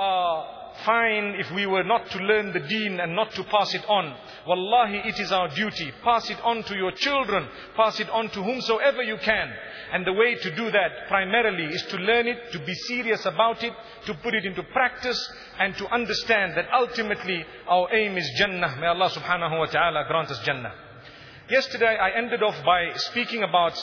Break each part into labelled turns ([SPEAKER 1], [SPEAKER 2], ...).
[SPEAKER 1] are fine if we were not to learn the deen and not to pass it on. Wallahi, it is our duty. Pass it on to your children. Pass it on to whomsoever you can. And the way to do that primarily is to learn it, to be serious about it, to put it into practice, and to understand that ultimately our aim is Jannah. May Allah subhanahu wa ta'ala grant us Jannah. Yesterday I ended off by speaking about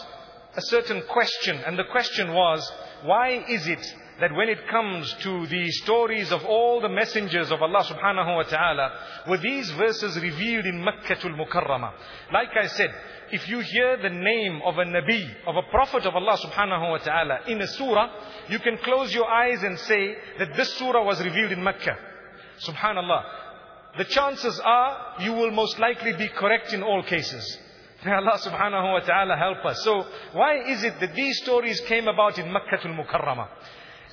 [SPEAKER 1] a certain question, and the question was, why is it that when it comes to the stories of all the messengers of Allah subhanahu wa ta'ala, were these verses revealed in Makkatul Mukarramah? Like I said, if you hear the name of a Nabi, of a Prophet of Allah subhanahu wa ta'ala in a surah, you can close your eyes and say that this surah was revealed in Makkah. Subhanallah. The chances are you will most likely be correct in all cases. May Allah subhanahu wa ta'ala help us. So, why is it that these stories came about in Makkatul Mukarramah?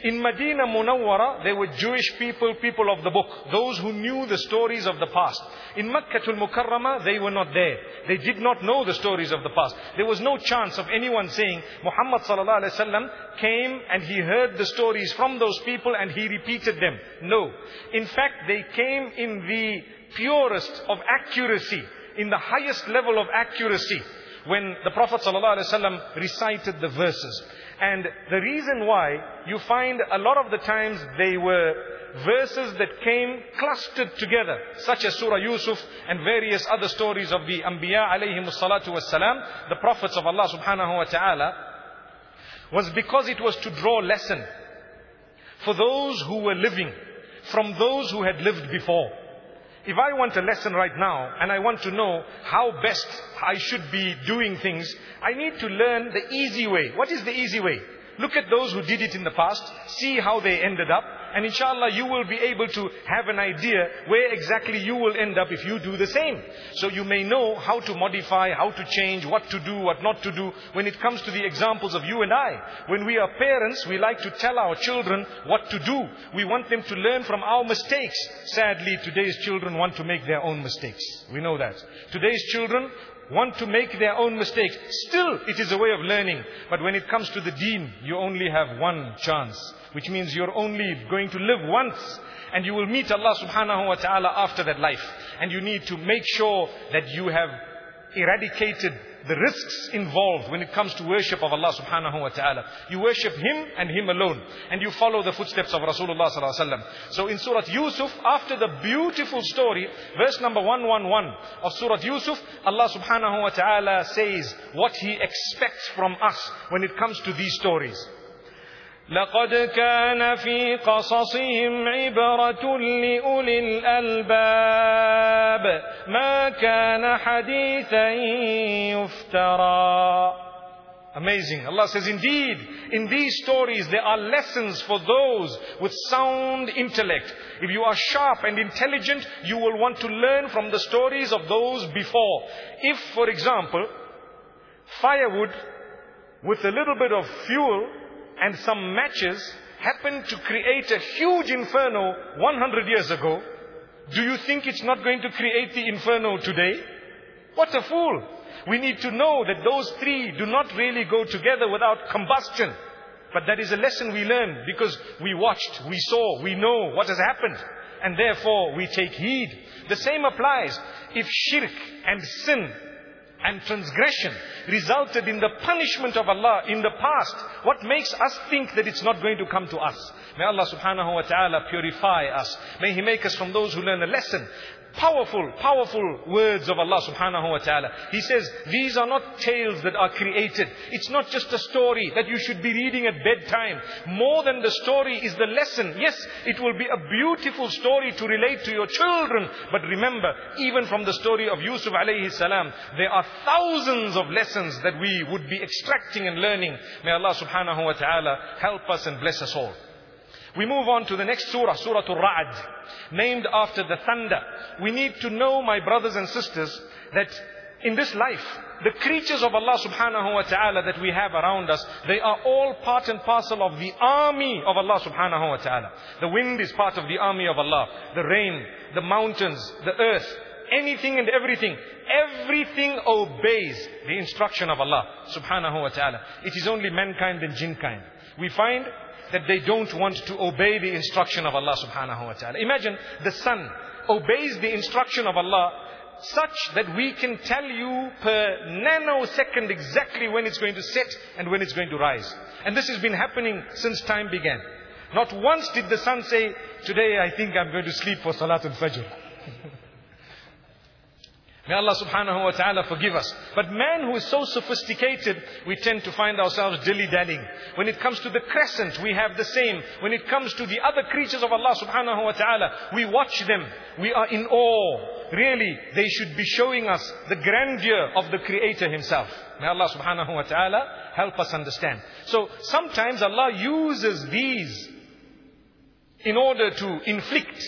[SPEAKER 1] In Medina Munawwara, there were Jewish people, people of the book, those who knew the stories of the past. In Makkatul Mukarrama, they were not there. They did not know the stories of the past. There was no chance of anyone saying, Muhammad sallallahu alaihi wasallam came and he heard the stories from those people and he repeated them. No. In fact, they came in the purest of accuracy, in the highest level of accuracy when the Prophet ﷺ recited the verses. And the reason why you find a lot of the times they were verses that came clustered together, such as Surah Yusuf and various other stories of the Anbiya alayhim salatu wassalam, the prophets of Allah subhanahu wa ta'ala, was because it was to draw lesson for those who were living from those who had lived before. If I want a lesson right now and I want to know how best I should be doing things, I need to learn the easy way. What is the easy way? Look at those who did it in the past, see how they ended up, and inshallah you will be able to have an idea where exactly you will end up if you do the same. So you may know how to modify, how to change, what to do, what not to do when it comes to the examples of you and I. When we are parents, we like to tell our children what to do. We want them to learn from our mistakes. Sadly, today's children want to make their own mistakes. We know that. Today's children want to make their own mistakes. Still, it is a way of learning. But when it comes to the deen, you only have one chance. Which means you're only going to live once. And you will meet Allah subhanahu wa ta'ala after that life. And you need to make sure that you have eradicated the risks involved when it comes to worship of Allah subhanahu wa ta'ala. You worship Him and Him alone. And you follow the footsteps of Rasulullah sallallahu alaihi wasallam. So in Surah Yusuf, after the beautiful story, verse number 111 of Surah Yusuf, Allah subhanahu wa ta'ala says what He expects from us when it comes to these stories.
[SPEAKER 2] لقد كان في قصصهم عبرة لأولي الألباب ما كان حديثا يفترى
[SPEAKER 1] Amazing. Allah says, indeed, in these stories there are lessons for those with sound intellect. If you are sharp and intelligent, you will want to learn from the stories of those before. If, for example, firewood with a little bit of fuel and some matches happened to create a huge inferno 100 years ago, do you think it's not going to create the inferno today? What a fool! We need to know that those three do not really go together without combustion. But that is a lesson we learn because we watched, we saw, we know what has happened. And therefore we take heed. The same applies. If shirk and sin and transgression resulted in the punishment of Allah in the past, what makes us think that it's not going to come to us? May Allah subhanahu wa ta'ala purify us. May He make us from those who learn a lesson. Powerful, powerful words of Allah subhanahu wa ta'ala. He says, these are not tales that are created. It's not just a story that you should be reading at bedtime. More than the story is the lesson. Yes, it will be a beautiful story to relate to your children. But remember, even from the story of Yusuf alayhi salam, there are thousands of lessons that we would be extracting and learning. May Allah subhanahu wa ta'ala help us and bless us all. We move on to the next surah, Surah Al-Ra'd, named after the thunder. We need to know, my brothers and sisters, that in this life, the creatures of Allah subhanahu wa ta'ala that we have around us, they are all part and parcel of the army of Allah subhanahu wa ta'ala. The wind is part of the army of Allah. The rain, the mountains, the earth, anything and everything. Everything obeys the instruction of Allah subhanahu wa ta'ala. It is only mankind and jinn kind. we find that they don't want to obey the instruction of Allah subhanahu wa ta'ala. Imagine the sun obeys the instruction of Allah such that we can tell you per nanosecond exactly when it's going to set and when it's going to rise. And this has been happening since time began. Not once did the sun say, today I think I'm going to sleep for Salatul Fajr. May Allah subhanahu wa ta'ala forgive us. But man who is so sophisticated, we tend to find ourselves dilly-dallying. When it comes to the crescent, we have the same. When it comes to the other creatures of Allah subhanahu wa ta'ala, we watch them. We are in awe. Really, they should be showing us the grandeur of the Creator Himself. May Allah subhanahu wa ta'ala help us understand. So, sometimes Allah uses these in order to inflict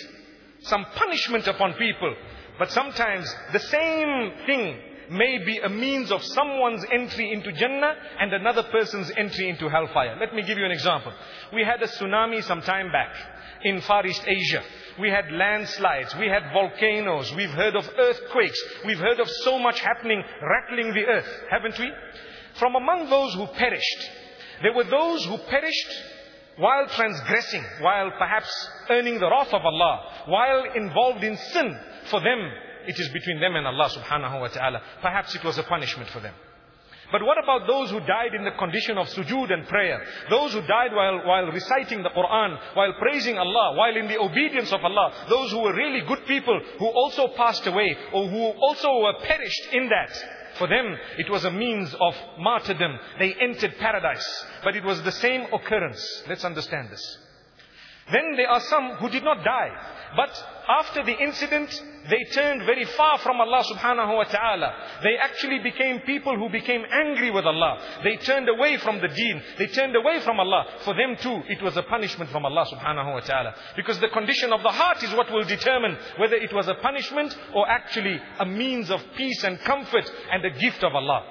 [SPEAKER 1] some punishment upon people. But sometimes the same thing may be a means of someone's entry into Jannah and another person's entry into hellfire. Let me give you an example. We had a tsunami some time back in Far East Asia. We had landslides, we had volcanoes, we've heard of earthquakes, we've heard of so much happening, rattling the earth, haven't we? From among those who perished, there were those who perished while transgressing, while perhaps earning the wrath of Allah, while involved in sin, for them, it is between them and Allah subhanahu wa ta'ala. Perhaps it was a punishment for them. But what about those who died in the condition of sujood and prayer? Those who died while, while reciting the Quran, while praising Allah, while in the obedience of Allah. Those who were really good people who also passed away or who also perished in that. For them, it was a means of martyrdom. They entered paradise. But it was the same occurrence. Let's understand this. Then there are some who did not die. But after the incident, they turned very far from Allah subhanahu wa ta'ala. They actually became people who became angry with Allah. They turned away from the deen. They turned away from Allah. For them too, it was a punishment from Allah subhanahu wa ta'ala. Because the condition of the heart is what will determine whether it was a punishment or actually a means of peace and comfort and a gift of Allah.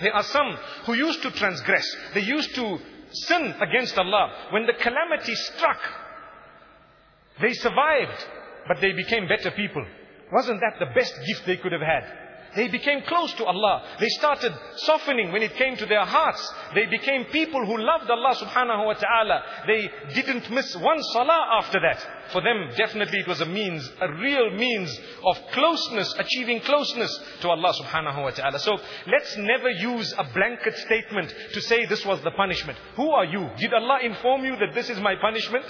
[SPEAKER 1] There are some who used to transgress. They used to sin against Allah. When the calamity struck, they survived, but they became better people. Wasn't that the best gift they could have had? They became close to Allah. They started softening when it came to their hearts. They became people who loved Allah subhanahu wa ta'ala. They didn't miss one salah after that. For them, definitely it was a means, a real means of closeness, achieving closeness to Allah subhanahu wa ta'ala. So let's never use a blanket statement to say this was the punishment. Who are you? Did Allah inform you that this is my punishment?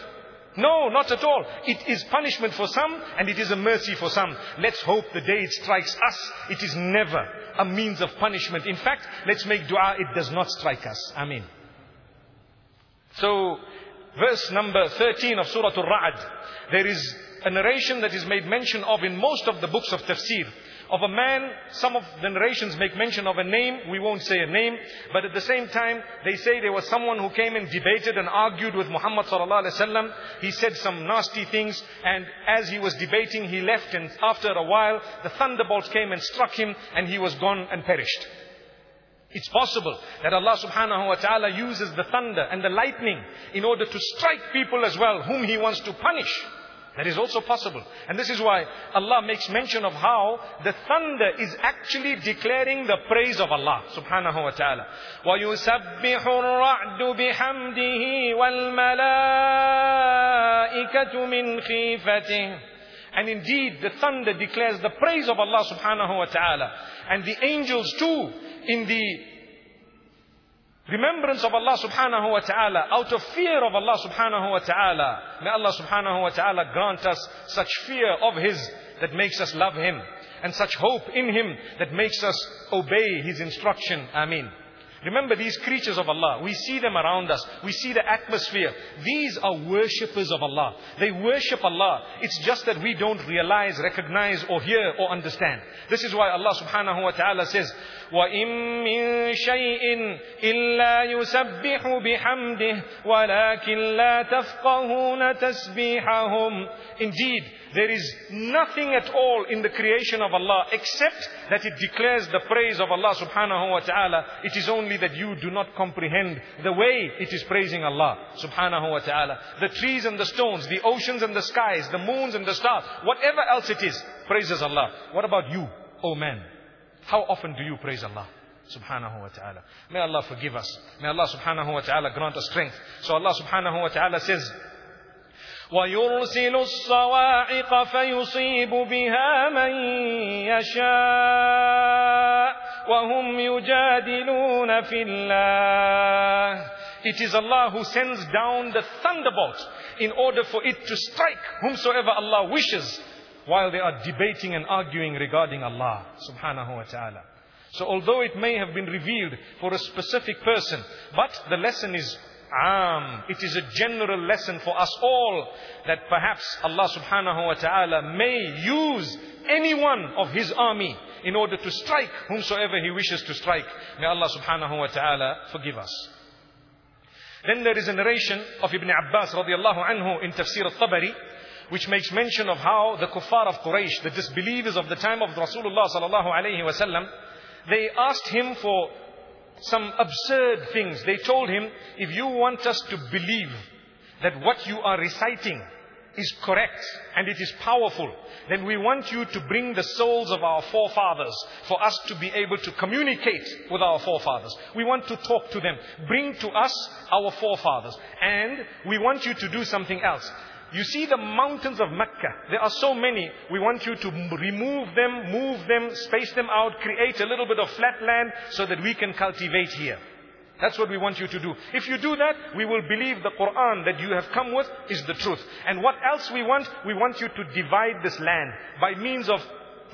[SPEAKER 1] No, not at all. It is punishment for some and it is a mercy for some. Let's hope the day it strikes us, it is never a means of punishment. In fact, let's make dua, it does not strike us. Ameen. So, verse number 13 of Surah Al-Ra'd, there is a narration that is made mention of in most of the books of tafsir of a man, some of the narrations make mention of a name, we won't say a name, but at the same time, they say there was someone who came and debated and argued with Muhammad sallallahu alaihi wasallam. He said some nasty things, and as he was debating, he left, and after a while, the thunderbolts came and struck him, and he was gone and perished. It's possible that Allah subhanahu wa ta'ala uses the thunder and the lightning in order to strike people as well, whom He wants to punish. That is also possible. And this is why Allah makes mention of how the thunder is actually declaring the praise of Allah subhanahu wa ta'ala. وَيُسَبِّحُ الرَّعْدُ بِحَمْدِهِ وَالْمَلَائِكَةُ مِنْ خِيفَتِهِ And indeed, the thunder declares the praise of Allah subhanahu wa ta'ala. And the angels too, in the remembrance of Allah subhanahu wa ta'ala, out of fear of Allah subhanahu wa ta'ala. May Allah subhanahu wa ta'ala grant us such fear of His that makes us love Him, and such hope in Him that makes us obey His instruction. Ameen. Remember these creatures of Allah. We see them around us. We see the atmosphere. These are worshippers of Allah. They worship Allah. It's just that we don't realize, recognize or hear or understand. This is why Allah subhanahu wa ta'ala says, وَإِن مِّن شَيْءٍ إِلَّا يُسَبِّحُ بِحَمْدِهِ وَلَكِن لَّا تَفْقَهُونَ تَسْبِيحَهُمْ Indeed, there is nothing at all in the creation of Allah except that it declares the praise of Allah subhanahu wa ta'ala. It is only that you do not comprehend the way it is praising Allah subhanahu wa ta'ala. The trees and the stones, the oceans and the skies, the moons and the stars, whatever else it is, praises Allah. What about you, O man? How often do you praise Allah? Subhanahu wa ta'ala. May Allah forgive us. May Allah subhanahu wa ta'ala grant us strength. So Allah subhanahu wa ta'ala says,
[SPEAKER 2] ويرسل الصواعق فيصيب بها من يشاء وهم يجادلون في الله
[SPEAKER 1] It is Allah who sends down the thunderbolt in order for it to strike whomsoever Allah wishes while they are debating and arguing regarding Allah subhanahu wa ta'ala. So although it may have been revealed for a specific person, but the lesson is am. It is a general lesson for us all that perhaps Allah subhanahu wa ta'ala may use any one of His army in order to strike whomsoever He wishes to strike. May Allah subhanahu wa ta'ala forgive us. Then there is a narration of Ibn Abbas radiallahu anhu in Tafsir al-Tabari which makes mention of how the kuffar of Quraysh, the disbelievers of the time of Rasulullah sallallahu alayhi wasallam, they asked him for some absurd things. They told him, if you want us to believe that what you are reciting is correct and it is powerful, then we want you to bring the souls of our forefathers for us to be able to communicate with our forefathers. We want to talk to them. Bring to us our forefathers. And we want you to do something else. You see the mountains of Mecca. There are so many. We want you to remove them, move them, space them out, create a little bit of flat land so that we can cultivate here. That's what we want you to do. If you do that, we will believe the Quran that you have come with is the truth. And what else we want? We want you to divide this land by means of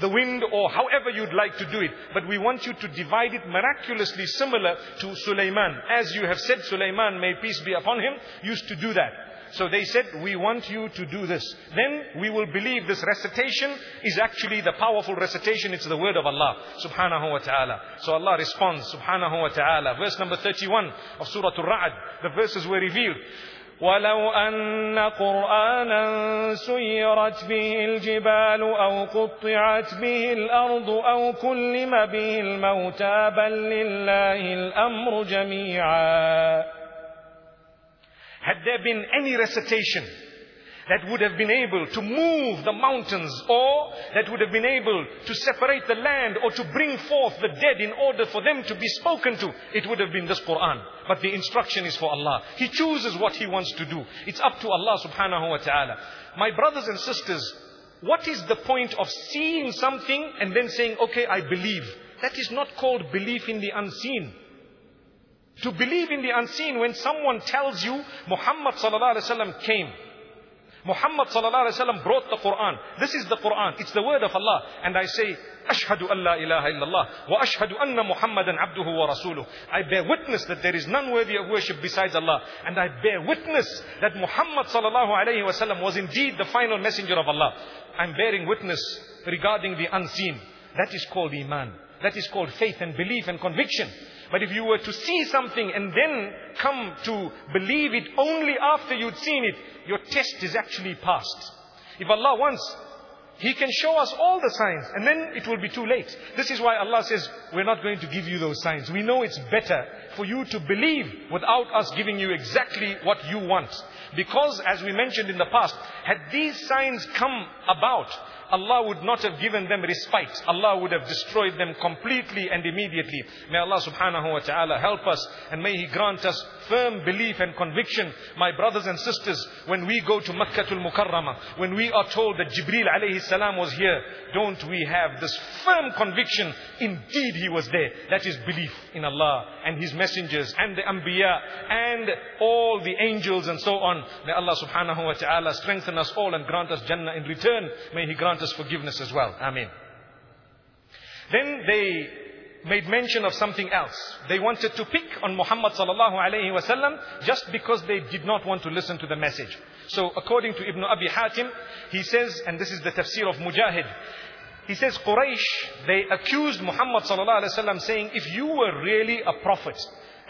[SPEAKER 1] the wind or however you'd like to do it. But we want you to divide it miraculously similar to Sulaiman. As you have said, Sulaiman, may peace be upon him, used to do that. So they said, we want you to do this. Then we will believe this recitation is actually the powerful recitation. It's the word of Allah subhanahu wa ta'ala. So Allah responds subhanahu wa ta'ala. Verse number 31 of Surah Al-Ra'd. The verses were revealed.
[SPEAKER 2] ولو أن قرآنا سيرت به الجبال أو قطعت به الأرض أو كلم به الموتى بل لله الأمر جميعا
[SPEAKER 1] had there been any recitation that would have been able to move the mountains or that would have been able to separate the land or to bring forth the dead in order for them to be spoken to, it would have been this Quran. But the instruction is for Allah. He chooses what He wants to do. It's up to Allah subhanahu wa ta'ala. My brothers and sisters, what is the point of seeing something and then saying, okay, I believe? That is not called belief in the unseen. To believe in the unseen when someone tells you Muhammad sallallahu alaihi wasallam came. Muhammad sallallahu alaihi wasallam brought the Quran. This is the Quran. It's the word of Allah. And I say, Ashhadu an la ilaha illallah wa ashhadu anna Muhammadan abduhu wa rasuluh. I bear witness that there is none worthy of worship besides Allah. And I bear witness that Muhammad sallallahu alaihi wasallam was indeed the final messenger of Allah. I'm bearing witness regarding the unseen. That is called iman. That is called faith and belief and conviction. But if you were to see something and then come to believe it only after you'd seen it, your test is actually passed. If Allah wants, He can show us all the signs and then it will be too late. This is why Allah says, we're not going to give you those signs. We know it's better for you to believe without us giving you exactly what you want. Because, as we mentioned in the past, had these signs come about, Allah would not have given them respite. Allah would have destroyed them completely and immediately. May Allah subhanahu wa ta'ala help us and may He grant us firm belief and conviction. My brothers and sisters, when we go to Makkatul Mukarramah, when we are told that Jibreel alayhi salam was here, don't we have this firm conviction, indeed He was there. That is belief in Allah and His messengers and the Anbiya and all the angels and so on. May Allah subhanahu wa ta'ala strengthen us all and grant us Jannah in return. May He grant us forgiveness as well. Amen. Then they made mention of something else. They wanted to pick on Muhammad sallallahu alayhi wasallam just because they did not want to listen to the message. So according to Ibn Abi Hatim, he says, and this is the tafsir of Mujahid, he says Quraysh, they accused Muhammad sallallahu alayhi wasallam saying, if you were really a prophet,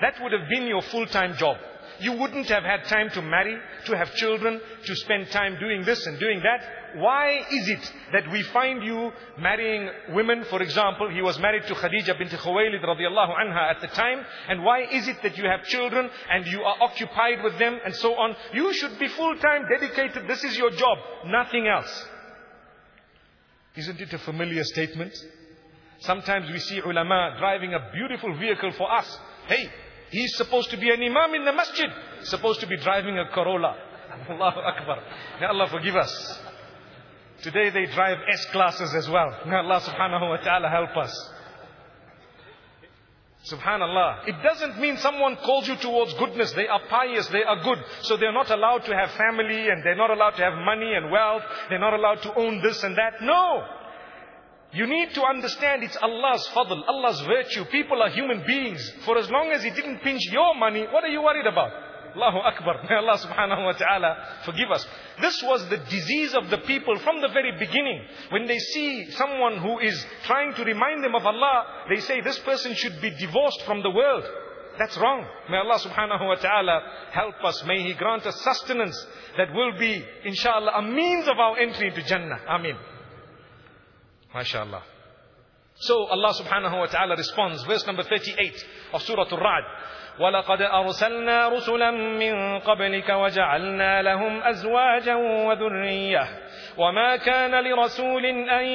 [SPEAKER 1] that would have been your full-time job. You wouldn't have had time to marry, to have children, to spend time doing this and doing that. Why is it that we find you marrying women? For example, he was married to Khadija bint Khuwaylid radiallahu anha at the time. And why is it that you have children and you are occupied with them and so on? You should be full-time dedicated. This is your job. Nothing else. Isn't it a familiar statement? Sometimes we see ulama driving a beautiful vehicle for us. Hey, he's supposed to be an imam in the masjid. Supposed to be driving a Corolla. Allahu Akbar. May Allah forgive us. Today they drive S classes as well. May Allah subhanahu wa ta'ala help us. Subhanallah. It doesn't mean someone calls you towards goodness. They are pious, they are good. So they're not allowed to have family and they're not allowed to have money and wealth. They're not allowed to own this and that. No. You need to understand it's Allah's fadl, Allah's virtue. People are human beings. For as long as He didn't pinch your money, what are you worried about? Allahu Akbar. May Allah subhanahu wa ta'ala forgive us. This was the disease of the people from the very beginning. When they see someone who is trying to remind them of Allah, they say this person should be divorced from the world. That's wrong. May Allah subhanahu wa ta'ala help us. May He grant us sustenance that will be, inshallah, a means of our entry into Jannah. Ameen. MashaAllah. So Allah subhanahu wa ta'ala responds, verse number 38 of Surah Al-Ra'd.
[SPEAKER 2] ولقد أرسلنا رسلا من قبلك وجعلنا لهم أزواجا وذرية وما كان لرسول أن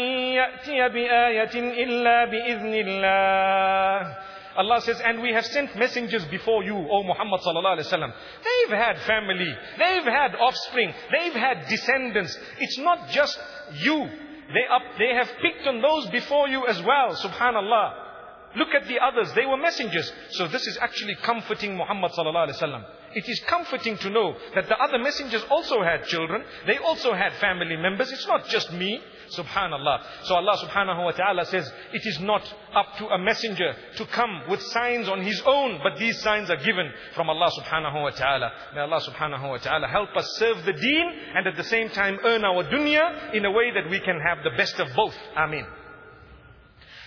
[SPEAKER 2] يأتي بآية إلا بإذن الله
[SPEAKER 1] Allah says, and we have sent messengers before you, O Muhammad sallallahu alaihi wasallam. They've had family, they've had offspring, they've had descendants. It's not just you. they, up, they have picked on those before you as well, subhanallah. Look at the others. They were messengers. So this is actually comforting Muhammad sallallahu alaihi wasallam. It is comforting to know that the other messengers also had children. They also had family members. It's not just me. Subhanallah. So Allah subhanahu wa ta'ala says, it is not up to a messenger to come with signs on his own, but these signs are given from Allah subhanahu wa ta'ala. May Allah subhanahu wa ta'ala help us serve the deen and at the same time earn our dunya in a way that we can have the best of both. Ameen.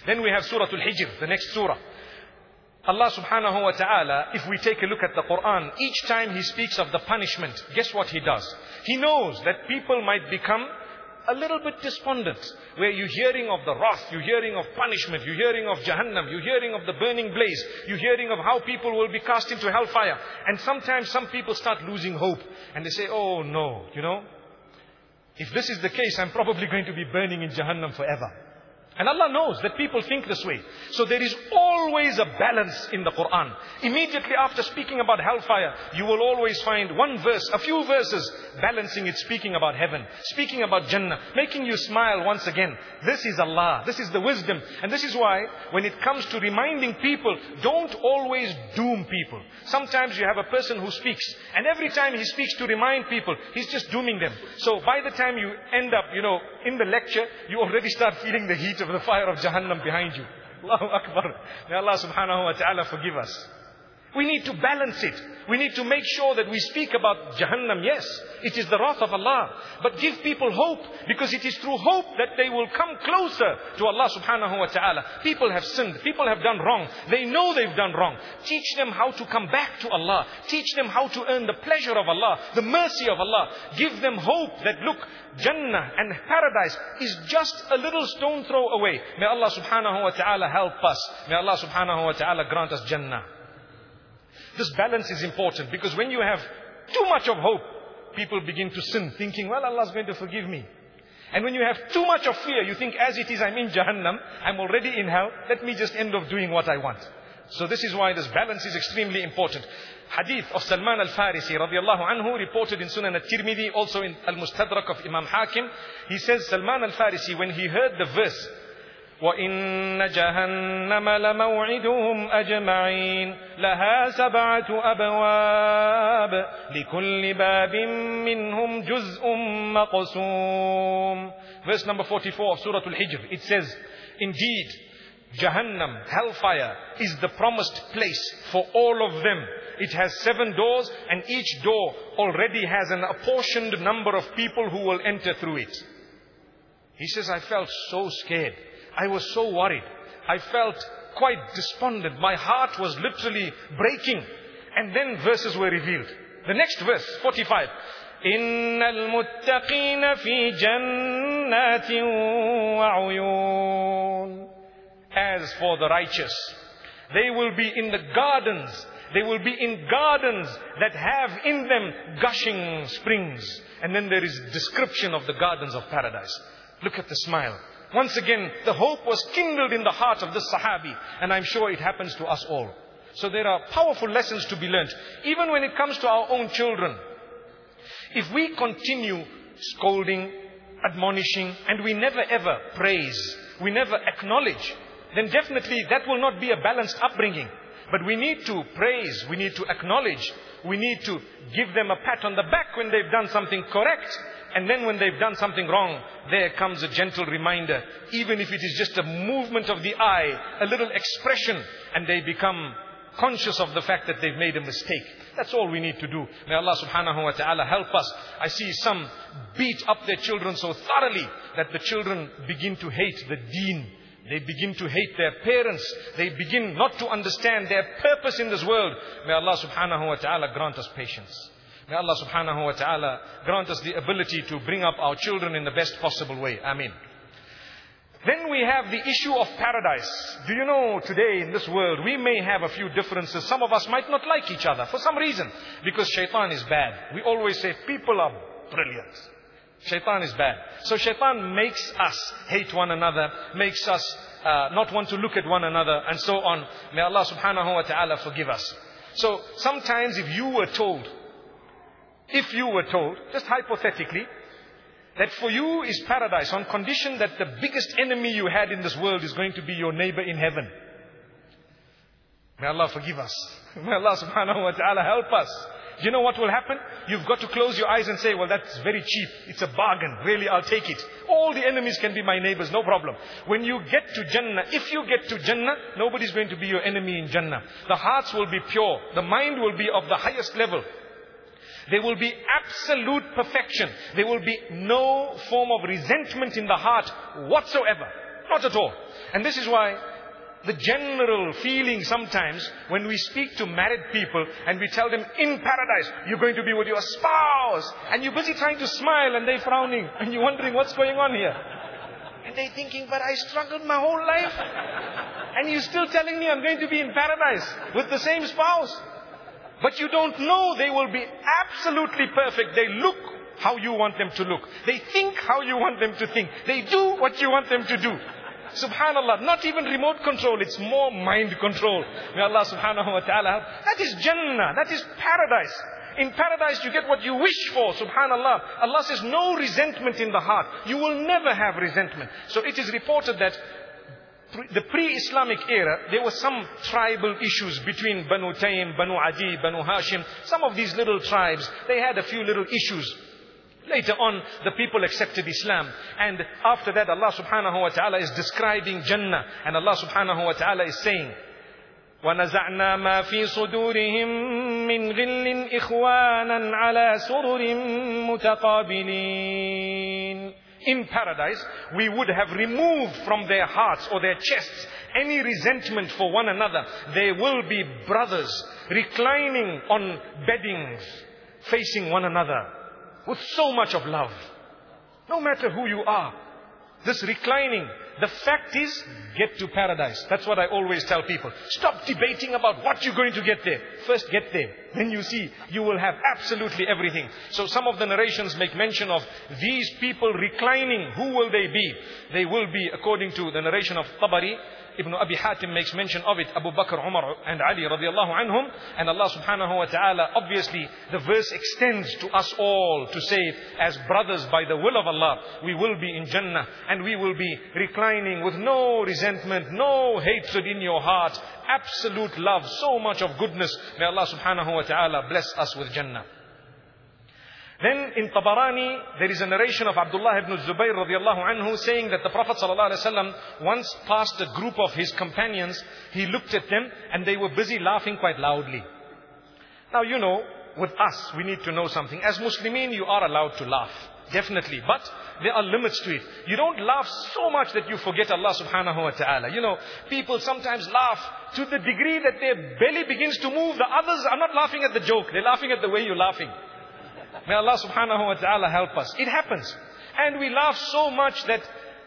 [SPEAKER 1] Then we have Surah Al-Hijr, the next surah. Allah subhanahu wa ta'ala, if we take a look at the Quran, each time He speaks of the punishment, guess what He does? He knows that people might become a little bit despondent, where you're hearing of the wrath, you're hearing of punishment, you're hearing of Jahannam, you're hearing of the burning blaze, you're hearing of how people will be cast into hellfire. And sometimes some people start losing hope, and they say, oh no, you know, if this is the case, I'm probably going to be burning in Jahannam forever. And Allah knows that people think this way. So there is always a balance in the Quran. Immediately after speaking about hellfire, you will always find one verse, a few verses, balancing it, speaking about heaven, speaking about Jannah, making you smile once again. This is Allah. This is the wisdom. And this is why, when it comes to reminding people, don't always doom people. Sometimes you have a person who speaks, and every time he speaks to remind people, he's just dooming them. So by the time you end up, you know, in the lecture, you already start feeling the heat of the fire of Jahannam behind you. Allahu Akbar. May Allah subhanahu wa ta'ala forgive us. We need to balance it. We need to make sure that we speak about Jahannam. Yes, it is the wrath of Allah. But give people hope because it is through hope that they will come closer to Allah subhanahu wa ta'ala. People have sinned. People have done wrong. They know they've done wrong. Teach them how to come back to Allah. Teach them how to earn the pleasure of Allah, the mercy of Allah. Give them hope that look, Jannah and paradise is just a little stone throw away. May Allah subhanahu wa ta'ala help us. May Allah subhanahu wa ta'ala grant us Jannah. This balance is important because when you have too much of hope, people begin to sin, thinking, well, Allah is going to forgive me. And when you have too much of fear, you think, as it is, I'm in Jahannam, I'm already in hell, let me just end up doing what I want. So this is why this balance is extremely important. Hadith of Salman al-Farisi radiallahu anhu reported in Sunan al-Tirmidhi, also in Al-Mustadrak of Imam Hakim. He says Salman al-Farisi, when he heard the verse, وإن جهنم لموعدهم أجمعين لها سبعة أبواب لكل باب منهم جزء مقسوم Verse number 44 of Surah Al-Hijr, it says, Indeed, Jahannam, hellfire, is the promised place for all of them. It has seven doors and each door already has an apportioned number of people who will enter through it. He says, I felt so scared. I was so worried. I felt quite despondent. My heart was literally breaking. And then verses were revealed. The next verse, 45. إن المتقين في جنات وعيون As for the righteous, they will be in the gardens. They will be in gardens that have in them gushing springs. And then there is description of the gardens of paradise. Look at the smile. Once again, the hope was kindled in the heart of this Sahabi. And I'm sure it happens to us all. So there are powerful lessons to be learned. Even when it comes to our own children. If we continue scolding, admonishing, and we never ever praise, we never acknowledge, then definitely that will not be a balanced upbringing. But we need to praise, we need to acknowledge, we need to give them a pat on the back when they've done something correct. And then when they've done something wrong, there comes a gentle reminder, even if it is just a movement of the eye, a little expression, and they become conscious of the fact that they've made a mistake. That's all we need to do. May Allah subhanahu wa ta'ala help us. I see some beat up their children so thoroughly that the children begin to hate the deen. They begin to hate their parents. They begin not to understand their purpose in this world. May Allah subhanahu wa ta'ala grant us patience. May Allah subhanahu wa ta'ala grant us the ability to bring up our children in the best possible way. Ameen. Then we have the issue of paradise. Do you know today in this world we may have a few differences. Some of us might not like each other for some reason. Because shaitan is bad. We always say people are brilliant. Shaitan is bad. So shaitan makes us hate one another, makes us uh, not want to look at one another and so on. May Allah subhanahu wa ta'ala forgive us. So sometimes if you were told, if you were told, just hypothetically, that for you is paradise on condition that the biggest enemy you had in this world is going to be your neighbor in heaven. May Allah forgive us. May Allah subhanahu wa ta'ala help us. You know what will happen? You've got to close your eyes and say, well, that's very cheap. It's a bargain. Really, I'll take it. All the enemies can be my neighbors, no problem. When you get to Jannah, if you get to Jannah, nobody's going to be your enemy in Jannah. The hearts will be pure. The mind will be of the highest level. There will be absolute perfection. There will be no form of resentment in the heart whatsoever. Not at all. And this is why the general feeling sometimes when we speak to married people and we tell them in paradise you're going to be with your spouse and you're busy trying to smile and they're frowning and you're wondering what's going on here. And they're thinking, but I struggled my whole life. And you're still telling me I'm going to be in paradise with the same spouse. But you don't know they will be absolutely perfect. They look how you want them to look. They think how you want them to think. They do what you want them to do. Subhanallah, not even remote control, it's more mind control. May Allah subhanahu wa ta'ala help. That is Jannah, that is paradise. In paradise you get what you wish for, subhanallah. Allah says no resentment in the heart. You will never have resentment. So it is reported that the pre-Islamic era, there were some tribal issues between Banu Taym, Banu Adi, Banu Hashim. Some of these little tribes, they had a few little issues. Later on, the people accepted Islam. And after that, Allah subhanahu wa ta'ala is describing Jannah. And Allah subhanahu wa ta'ala is saying, ونزعنا ما في صدورهم من غل إخوانا على سرر متقابلين in paradise, we would have removed from their hearts or their chests any resentment for one another. They will be brothers reclining on beddings, facing one another with so much of love. No matter who you are, this reclining, the fact is, get to paradise. That's what I always tell people. Stop debating about what you're going to get there. First get there. Then you see, you will have absolutely everything. So some of the narrations make mention of these people reclining. Who will they be? They will be, according to the narration of Tabari, Ibn Abi Hatim makes mention of it, Abu Bakr, Umar and Ali radiallahu anhum. And Allah subhanahu wa ta'ala, obviously the verse extends to us all to say, as brothers by the will of Allah, we will be in Jannah and we will be reclining with no resentment, no hatred in your heart, absolute love, so much of goodness. May Allah subhanahu wa ta'ala bless us with Jannah. Then in Tabarani, there is a narration of Abdullah ibn Zubayr radiallahu anhu saying that the Prophet once passed a group of his companions. He looked at them and they were busy laughing quite loudly. Now you know, with us, we need to know something. As Muslimin, you are allowed to laugh. Definitely. But there are limits to it. You don't laugh so much that you forget Allah subhanahu wa ta'ala. You know, people sometimes laugh to the degree that their belly begins to move. The others are not laughing at the joke. They're laughing at the way you're laughing. May Allah subhanahu wa ta'ala help us. It happens. And we laugh so much that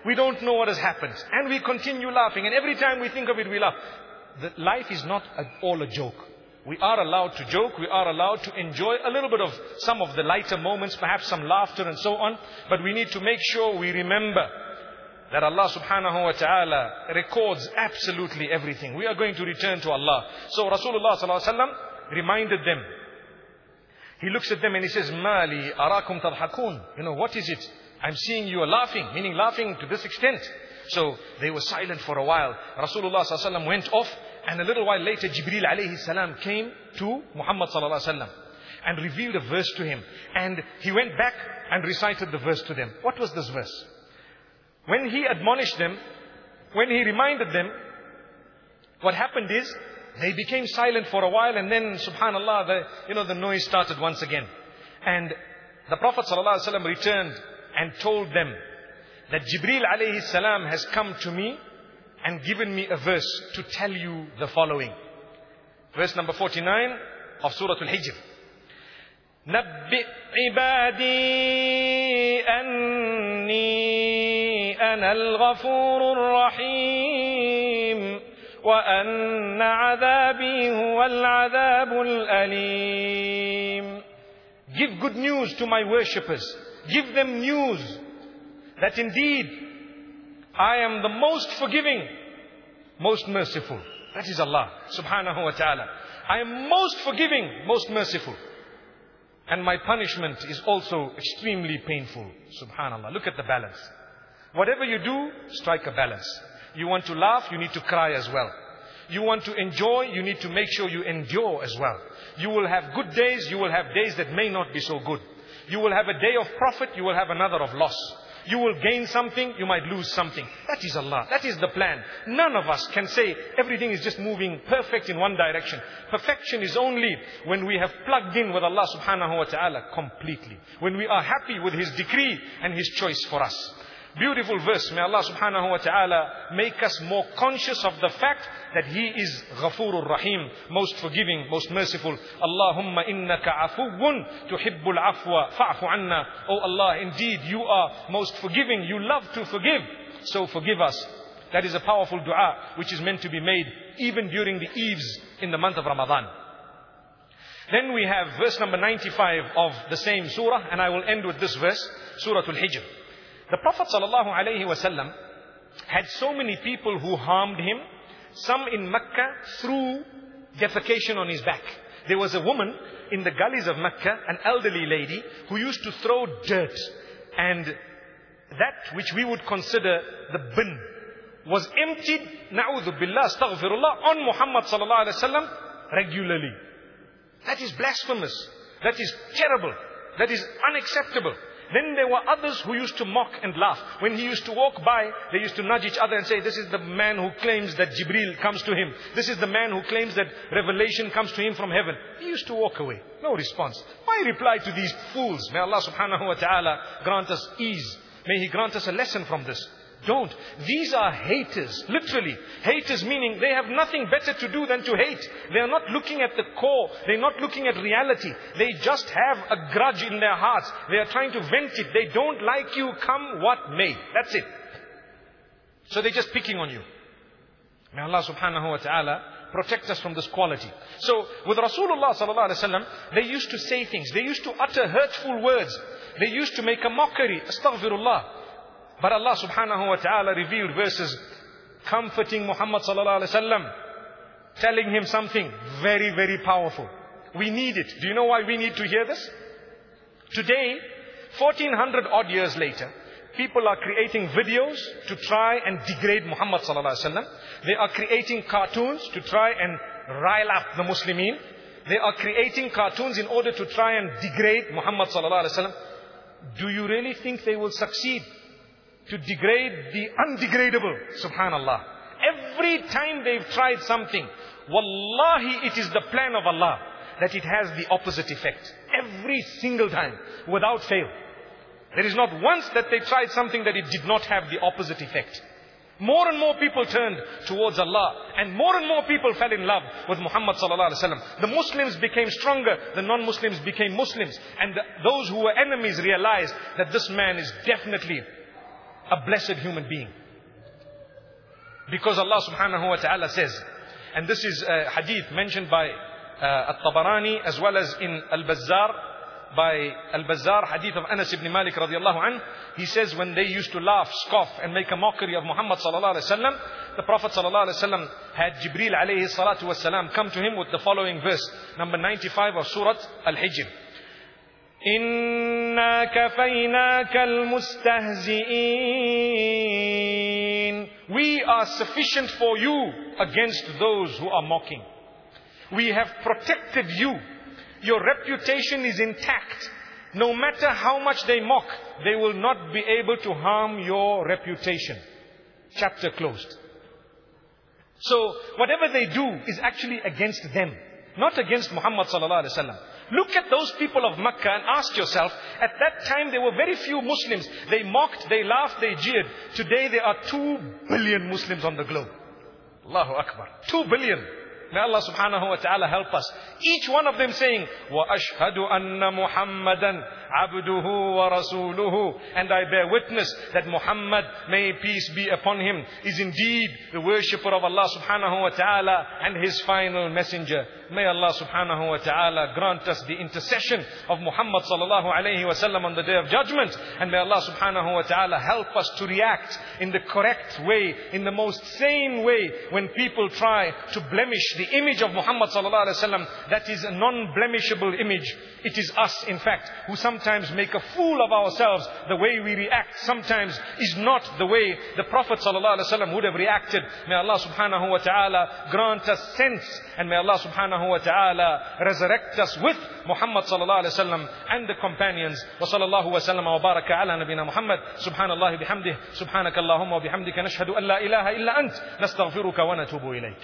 [SPEAKER 1] we don't know what has happened. And we continue laughing. And every time we think of it, we laugh. The life is not all a joke. We are allowed to joke. We are allowed to enjoy a little bit of some of the lighter moments, perhaps some laughter and so on. But we need to make sure we remember that Allah subhanahu wa ta'ala records absolutely everything. We are going to return to Allah. So Rasulullah sallallahu alaihi wasallam reminded them. He looks at them and he says, Mali arakum tadhakun. You know, what is it? I'm seeing you are laughing, meaning laughing to this extent. So they were silent for a while. Rasulullah sallallahu went off and a little while later Jibril alayhi salam came to Muhammad sallallahu and revealed a verse to him. And he went back and recited the verse to them. What was this verse? When he admonished them, when he reminded them, what happened is they became silent for a while and then subhanallah the you know the noise started once again. And the Prophet ﷺ returned and told them that Jibril alayhi salam has come to me and given me a verse to tell you the following. Verse number 49 of Surah Al-Hijr. نبئ عبادي أني أنا الغفور الرحيم وأن عذابي هو العذاب الأليم Give good news to my worshippers. Give them news that indeed I am the most forgiving, most merciful. That is Allah subhanahu wa ta'ala. I am most forgiving, most merciful. And my punishment is also extremely painful. Subhanallah. Look at the balance. Whatever you do, strike a balance. You want to laugh, you need to cry as well. You want to enjoy, you need to make sure you endure as well. You will have good days, you will have days that may not be so good. You will have a day of profit, you will have another of loss. You will gain something, you might lose something. That is Allah. That is the plan. None of us can say everything is just moving perfect in one direction. Perfection is only when we have plugged in with Allah subhanahu wa ta'ala completely. When we are happy with His decree and His choice for us. Beautiful verse. May Allah subhanahu wa ta'ala make us more conscious of the fact that He is Ghafurur Rahim, most forgiving, most merciful. Allahumma innaka afuwun tuhibbul afwa fa'fu anna. Oh Allah, indeed you are most forgiving. You love to forgive. So forgive us. That is a powerful dua which is meant to be made even during the eves in the month of Ramadan. Then we have verse number 95 of the same surah and I will end with this verse, Surah Al-Hijr. The Prophet ﷺ had so many people who harmed him, some in Mecca through defecation on his back. There was a woman in the gullies of Mecca, an elderly lady, who used to throw dirt. And that which we would consider the bin was emptied, na'udhu billah, astaghfirullah, on Muhammad sallallahu wasallam regularly. That is blasphemous. That is terrible. That is unacceptable. Then there were others who used to mock and laugh. When he used to walk by, they used to nudge each other and say, this is the man who claims that Jibril comes to him. This is the man who claims that revelation comes to him from heaven. He used to walk away. No response. Why reply to these fools? May Allah subhanahu wa ta'ala grant us ease. May He grant us a lesson from this. Don't. These are haters, literally. Haters meaning they have nothing better to do than to hate. They are not looking at the core. They're not looking at reality. They just have a grudge in their hearts. They are trying to vent it. They don't like you, come what may. That's it. So they're just picking on you. May Allah subhanahu wa ta'ala protect us from this quality. So with Rasulullah sallallahu alaihi wasallam, they used to say things. They used to utter hurtful words. They used to make a mockery. Astaghfirullah. But Allah subhanahu wa ta'ala revealed verses comforting Muhammad sallallahu alaihi wasallam, telling him something very, very powerful. We need it. Do you know why we need to hear this? Today, 1400 odd years later, people are creating videos to try and degrade Muhammad sallallahu alaihi wasallam. They are creating cartoons to try and rile up the Muslimin. They are creating cartoons in order to try and degrade Muhammad sallallahu alaihi wasallam. Do you really think they will succeed? To degrade the undegradable. Subhanallah. Every time they've tried something, wallahi it is the plan of Allah that it has the opposite effect. Every single time, without fail. There is not once that they tried something that it did not have the opposite effect. More and more people turned towards Allah and more and more people fell in love with Muhammad sallallahu alaihi wasallam. The Muslims became stronger, the non-Muslims became Muslims and the, those who were enemies realized that this man is definitely a blessed human being. Because Allah subhanahu wa ta'ala says, and this is a hadith mentioned by uh, At-Tabarani as well as in Al-Bazzar, by Al-Bazzar, hadith of Anas ibn Malik radiallahu anh. He says when they used to laugh, scoff and make a mockery of Muhammad sallallahu alaihi wasallam, the Prophet sallallahu alaihi wasallam had Jibril alayhi salatu wasalam come to him with the following verse, number 95 of Surah Al-Hijr.
[SPEAKER 2] إنا كفيناك المستهزئين
[SPEAKER 1] We are sufficient for you against those who are mocking. We have protected you. Your reputation is intact. No matter how much they mock, they will not be able to harm your reputation. Chapter closed. So, whatever they do is actually against them, not against Muhammad sallallahu alaihi wasallam. Look at those people of Mecca and ask yourself, at that time there were very few Muslims. They mocked, they laughed, they jeered. Today there are two billion Muslims on the globe. Allahu Akbar. Two billion. May Allah subhanahu wa ta'ala help us. Each one of them saying, وَأَشْهَدُ أَنَّ مُحَمَّدًا عَبْدُهُ وَرَسُولُهُ And I bear witness that Muhammad, may peace be upon him, is indeed the worshipper of Allah subhanahu wa ta'ala and his final messenger. May Allah subhanahu wa ta'ala grant us the intercession of Muhammad sallallahu alayhi wa sallam on the day of judgment. And may Allah subhanahu wa ta'ala help us to react in the correct way, in the most sane way when people try to blemish the image of Muhammad sallallahu alayhi wa sallam. That is a non-blemishable image. It is us, in fact, who sometimes make a fool of ourselves. The way we react sometimes is not the way the Prophet sallallahu alayhi wa sallam would have reacted. May Allah subhanahu wa ta'ala grant us sense and may Allah subhanahu wa ta'ala resurrect us with Muhammad sallallahu alayhi wa sallam and the companions. Wa sallallahu wa sallam wa baraka ala nabina Muhammad. Subhanallah bihamdih. Subhanakallahumma wa bihamdika nashhadu an la ilaha illa ant. Nastaghfiruka wa natubu ilayk.